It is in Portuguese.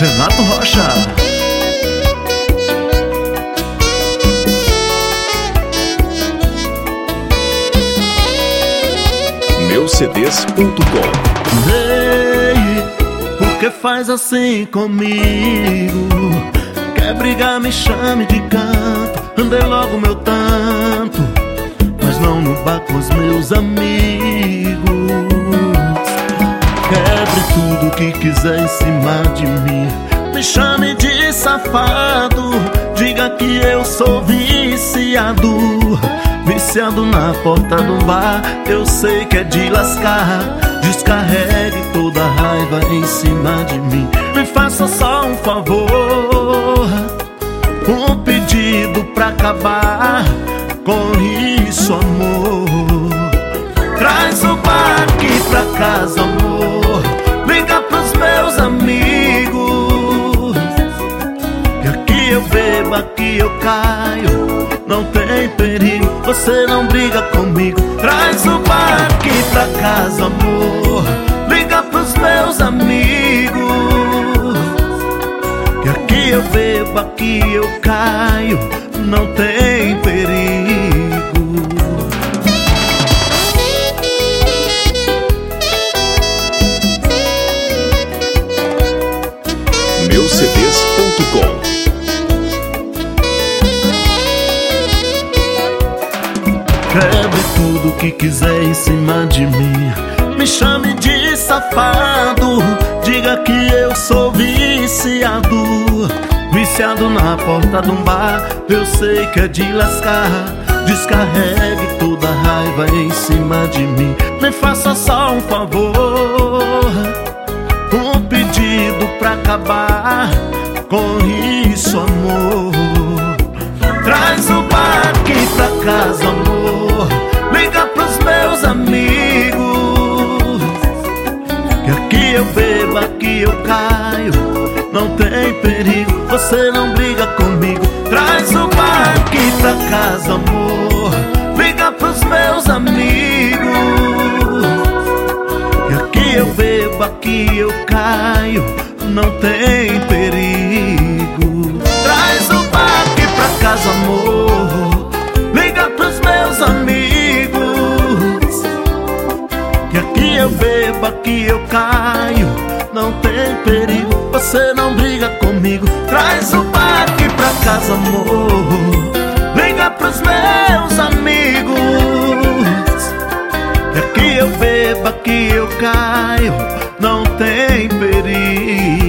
Renato Rocha. Meucds.com Ei, por que faz assim comigo? Quer brigar, me chame de canto Andei logo meu tanto Mas não no bar com os meus amigos tudo que quiser em cima de mim. Me chame de safado Diga que eu sou viciado. Viciado na porta do bar Eu sei que é de lascar. Descarregue toda a raiva em cima de mim. Me faça só um favor. Um pedido pra acabar Com isso, amor. Traz o bar aqui pra casa, amor perigo, você não briga comigo. Traz o bar aqui pra casa, amor. Liga pros meus amigos. Que aqui eu bebo, aqui eu caio. Não tem perigo. Meucds.com tudo que quiser em cima de mim. Me chame de safado Diga que eu sou viciado. Viciado na porta de um bar Eu sei que é de lascar. Descarregue toda a raiva em cima de mim. Me faça só um favor você não briga comigo. Traz o bar aqui pra casa, amor. Liga pros meus amigos. Que aqui eu bebo, aqui eu caio. Não tem perigo. Traz o bar aqui pra casa, amor. Liga pros meus amigos. Que aqui eu bebo, aqui eu caio. Não tem perigo, bebo, aqui eu caio Não tem perigo